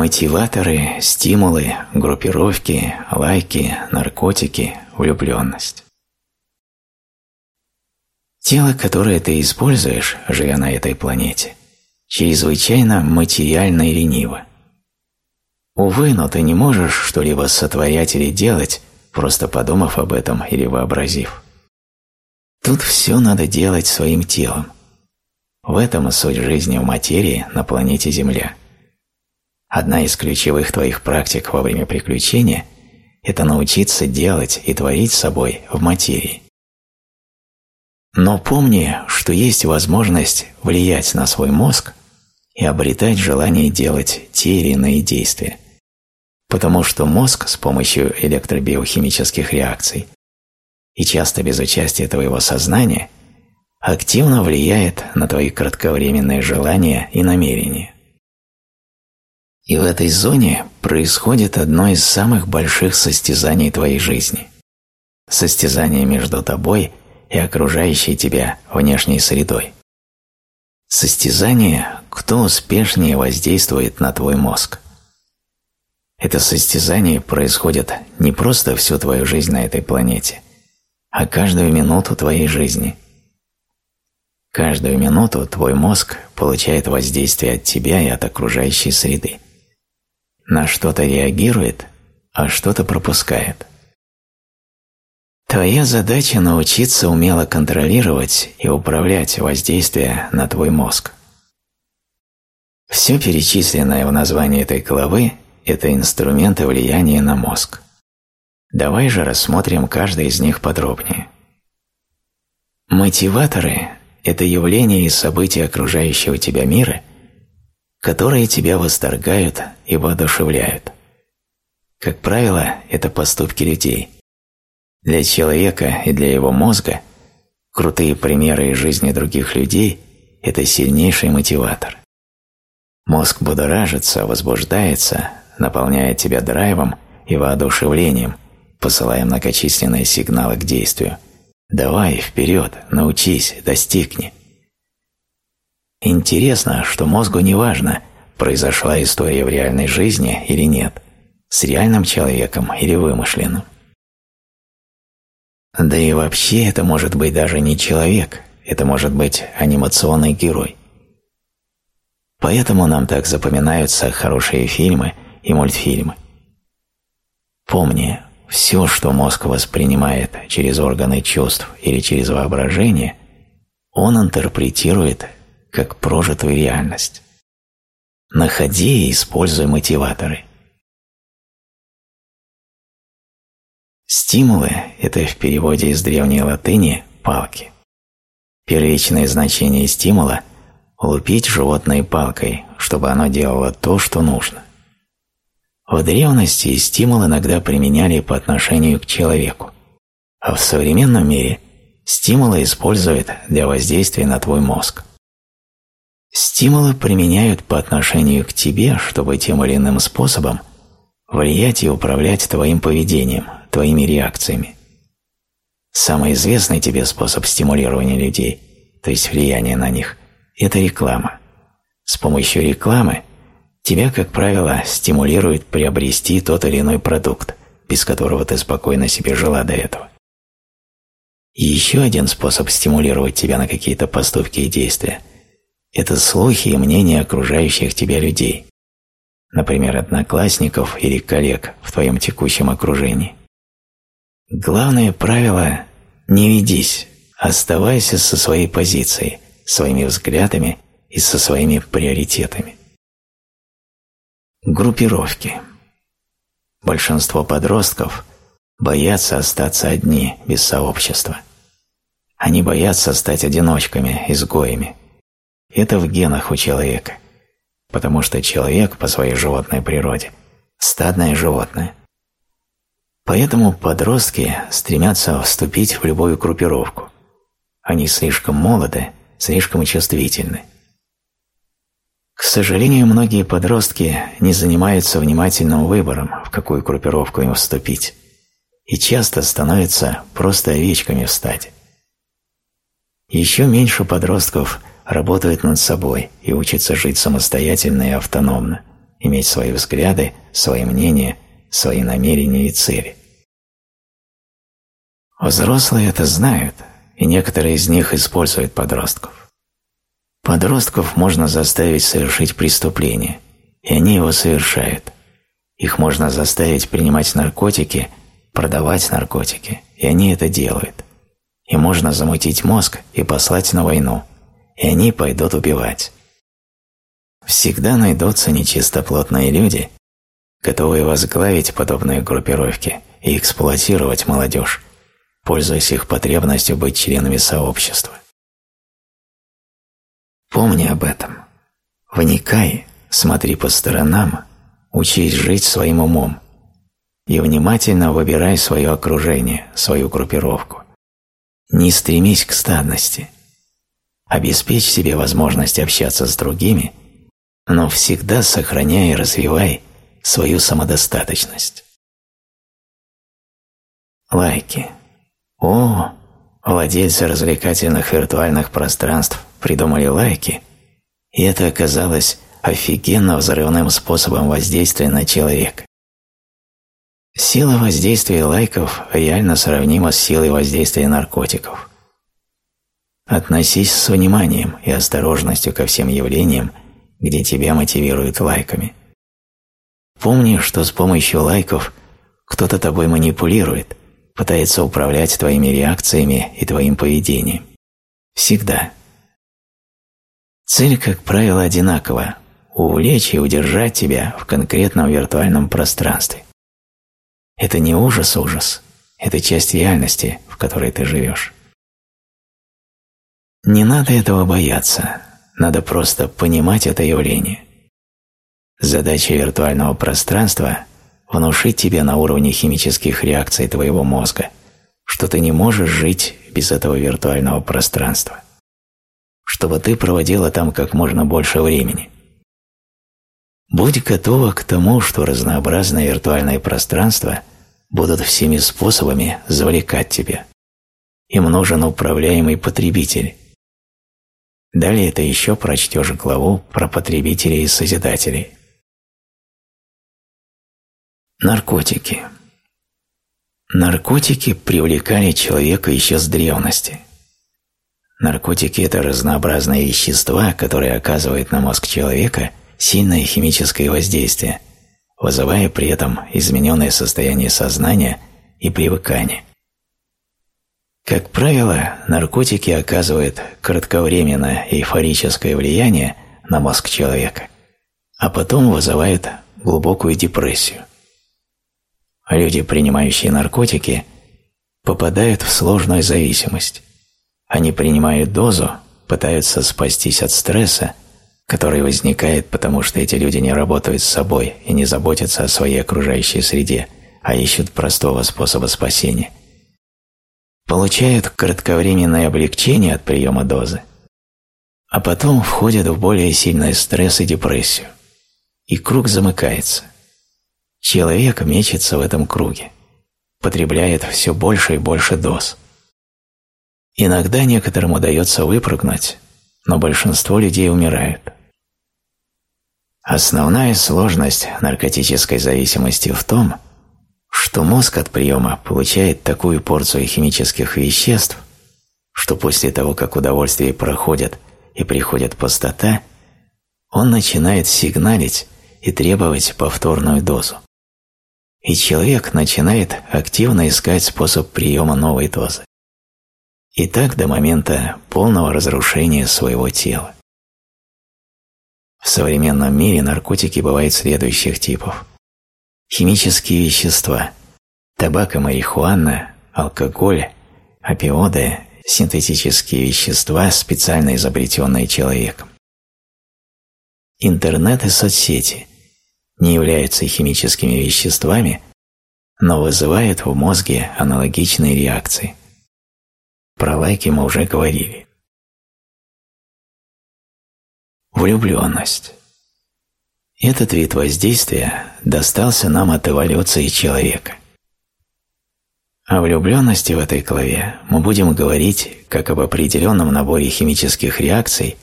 Мотиваторы, стимулы, группировки, лайки, наркотики, влюбленность. Тело, которое ты используешь, живя на этой планете, чрезвычайно материально и лениво. Увы, но ты не можешь что-либо сотворять или делать, просто подумав об этом или вообразив. Тут все надо делать своим телом. В этом суть жизни в материи на планете Земля. Одна из ключевых твоих практик во время приключения – это научиться делать и творить собой в материи. Но помни, что есть возможность влиять на свой мозг и обретать желание делать те или иные действия. Потому что мозг с помощью электробиохимических реакций и часто без участия твоего сознания активно влияет на твои кратковременные желания и намерения. И в этой зоне происходит одно из самых больших состязаний твоей жизни. Состязание между тобой и окружающей тебя внешней средой. Состязание, кто успешнее воздействует на твой мозг. Это состязание происходит не просто всю твою жизнь на этой планете, а каждую минуту твоей жизни. Каждую минуту твой мозг получает воздействие от тебя и от окружающей среды. На что-то реагирует, а что-то пропускает. Твоя задача – научиться умело контролировать и управлять воздействие на твой мозг. Все перечисленное в названии этой главы – это инструменты влияния на мозг. Давай же рассмотрим каждый из них подробнее. Мотиваторы – это явления и события окружающего тебя мира, которые тебя восторгают и воодушевляют. Как правило, это поступки людей – для человека и для его мозга крутые примеры из жизни других людей – это сильнейший мотиватор. Мозг будоражится, возбуждается, наполняет тебя драйвом и воодушевлением, посылая многочисленные сигналы к действию. Давай, вперед, научись, достигни. Интересно, что мозгу не важно, произошла история в реальной жизни или нет, с реальным человеком или вымышленным. Да и вообще это может быть даже не человек, это может быть анимационный герой. Поэтому нам так запоминаются хорошие фильмы и мультфильмы. Помни, все, что мозг воспринимает через органы чувств или через воображение, он интерпретирует как прожитую реальность. Находи и используй мотиваторы – Стимулы – это в переводе из древней латыни «палки». Первичное значение стимула – лупить животное палкой, чтобы оно делало то, что нужно. В древности стимул иногда применяли по отношению к человеку, а в современном мире стимулы используют для воздействия на твой мозг. Стимулы применяют по отношению к тебе, чтобы тем или иным способом влиять и управлять твоим поведением – твоими реакциями. Самый известный тебе способ стимулирования людей, то есть влияния на них, это реклама. С помощью рекламы тебя, как правило, стимулирует приобрести тот или иной продукт, без которого ты спокойно себе жила до этого. Еще один способ стимулировать тебя на какие-то поступки и действия – это слухи и мнения окружающих тебя людей, например, одноклассников или коллег в твоем текущем окружении. Главное правило – не ведись, оставайся со своей позицией, своими взглядами и со своими приоритетами. Группировки. Большинство подростков боятся остаться одни, без сообщества. Они боятся стать одиночками, изгоями. Это в генах у человека, потому что человек по своей животной природе – стадное животное. Поэтому подростки стремятся вступить в любую группировку. Они слишком молоды, слишком чувствительны. К сожалению, многие подростки не занимаются внимательным выбором, в какую группировку им вступить, и часто становятся просто овечками в стаде. Еще меньше подростков работают над собой и учатся жить самостоятельно и автономно, иметь свои взгляды, свои мнения, свои намерения и цели. Взрослые это знают, и некоторые из них используют подростков. Подростков можно заставить совершить преступление, и они его совершают. Их можно заставить принимать наркотики, продавать наркотики, и они это делают. И можно замутить мозг и послать на войну, и они пойдут убивать. Всегда найдутся нечистоплотные люди, готовые возглавить подобные группировки и эксплуатировать молодежь, пользуясь их потребностью быть членами сообщества. Помни об этом. Вникай, смотри по сторонам, учись жить своим умом и внимательно выбирай свое окружение, свою группировку. Не стремись к стадности. Обеспечь себе возможность общаться с другими, но всегда сохраняй и развивай свою самодостаточность. Лайки. О, владельцы развлекательных виртуальных пространств придумали лайки, и это оказалось офигенно взрывным способом воздействия на человека. Сила воздействия лайков реально сравнима с силой воздействия наркотиков. Относись с вниманием и осторожностью ко всем явлениям, где тебя мотивируют лайками. Помни, что с помощью лайков кто-то тобой манипулирует, пытается управлять твоими реакциями и твоим поведением. Всегда. Цель, как правило, одинакова – увлечь и удержать тебя в конкретном виртуальном пространстве. Это не ужас-ужас, это часть реальности, в которой ты живешь. Не надо этого бояться, надо просто понимать это явление. Задача виртуального пространства – внушить тебе на уровне химических реакций твоего мозга, что ты не можешь жить без этого виртуального пространства чтобы ты проводила там как можно больше времени. Будь готова к тому, что разнообразные виртуальные пространства будут всеми способами завлекать тебя. Им нужен управляемый потребитель. Далее ты еще прочтешь главу про потребителей и созидателей. Наркотики. Наркотики привлекали человека еще с древности – Наркотики – это разнообразные вещества, которые оказывают на мозг человека сильное химическое воздействие, вызывая при этом измененное состояние сознания и привыкание. Как правило, наркотики оказывают кратковременное эйфорическое влияние на мозг человека, а потом вызывают глубокую депрессию. Люди, принимающие наркотики, попадают в сложную зависимость. Они принимают дозу, пытаются спастись от стресса, который возникает, потому что эти люди не работают с собой и не заботятся о своей окружающей среде, а ищут простого способа спасения. Получают кратковременное облегчение от приема дозы, а потом входят в более сильный стресс и депрессию. И круг замыкается. Человек мечется в этом круге, потребляет все больше и больше доз – Иногда некоторым удается выпрыгнуть, но большинство людей умирают. Основная сложность наркотической зависимости в том, что мозг от приема получает такую порцию химических веществ, что после того, как удовольствие проходит и приходит пустота, он начинает сигналить и требовать повторную дозу. И человек начинает активно искать способ приема новой дозы. И так до момента полного разрушения своего тела. В современном мире наркотики бывают следующих типов. Химические вещества – табак и марихуана, алкоголь, опиоды, синтетические вещества, специально изобретенные человеком. Интернет и соцсети не являются химическими веществами, но вызывают в мозге аналогичные реакции. Про лайки мы уже говорили. Влюбленность. Этот вид воздействия достался нам от эволюции человека. О влюбленности в этой главе мы будем говорить как об определенном наборе химических реакций,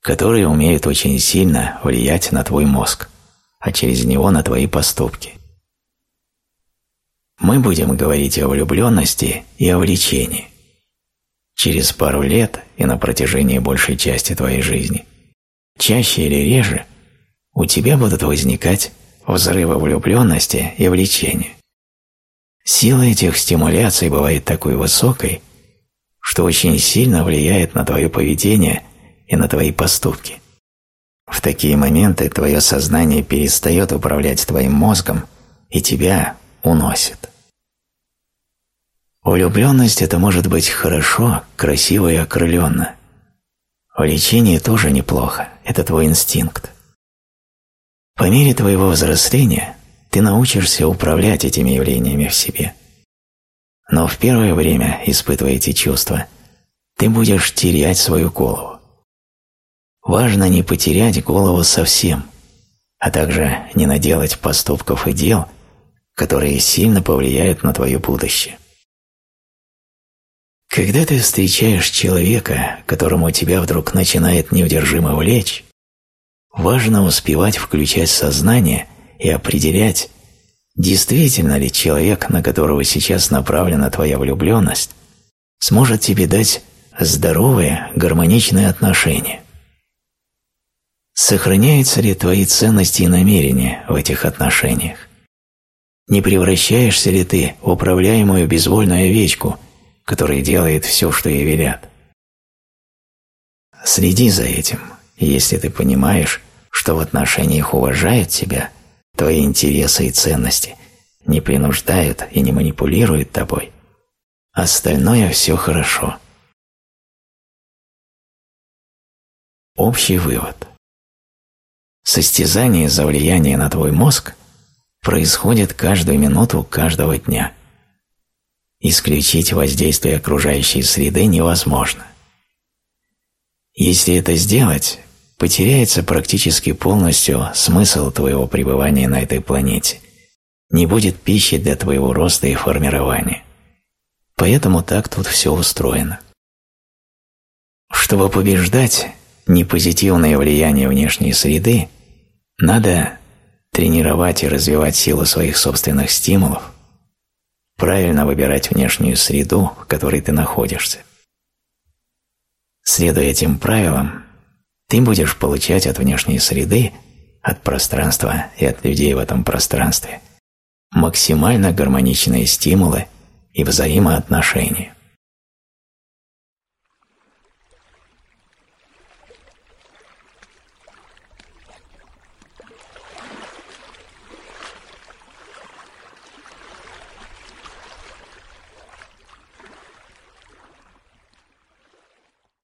которые умеют очень сильно влиять на твой мозг, а через него на твои поступки. Мы будем говорить о влюбленности и о влечении. Через пару лет и на протяжении большей части твоей жизни, чаще или реже, у тебя будут возникать взрывы влюбленности и влечения. Сила этих стимуляций бывает такой высокой, что очень сильно влияет на твое поведение и на твои поступки. В такие моменты твое сознание перестает управлять твоим мозгом и тебя уносит. Влюбленность – это может быть хорошо, красиво и окрыленно. Влечение тоже неплохо, это твой инстинкт. По мере твоего взросления ты научишься управлять этими явлениями в себе. Но в первое время, испытывая эти чувства, ты будешь терять свою голову. Важно не потерять голову совсем, а также не наделать поступков и дел, которые сильно повлияют на твое будущее. Когда ты встречаешь человека, которому тебя вдруг начинает неудержимо влечь, важно успевать включать сознание и определять, действительно ли человек, на которого сейчас направлена твоя влюбленность, сможет тебе дать здоровые, гармоничные отношения. Сохраняются ли твои ценности и намерения в этих отношениях? Не превращаешься ли ты в управляемую безвольную овечку, которая делает все, что ей велят? Следи за этим, если ты понимаешь, что в отношениях уважают тебя, твои интересы и ценности, не принуждают и не манипулируют тобой, остальное все хорошо. Общий вывод. Состязание за влияние на твой мозг происходит каждую минуту каждого дня. Исключить воздействие окружающей среды невозможно. Если это сделать, потеряется практически полностью смысл твоего пребывания на этой планете. Не будет пищи для твоего роста и формирования. Поэтому так тут все устроено. Чтобы побеждать непозитивное влияние внешней среды, надо тренировать и развивать силу своих собственных стимулов, правильно выбирать внешнюю среду, в которой ты находишься. Следуя этим правилам, ты будешь получать от внешней среды, от пространства и от людей в этом пространстве максимально гармоничные стимулы и взаимоотношения.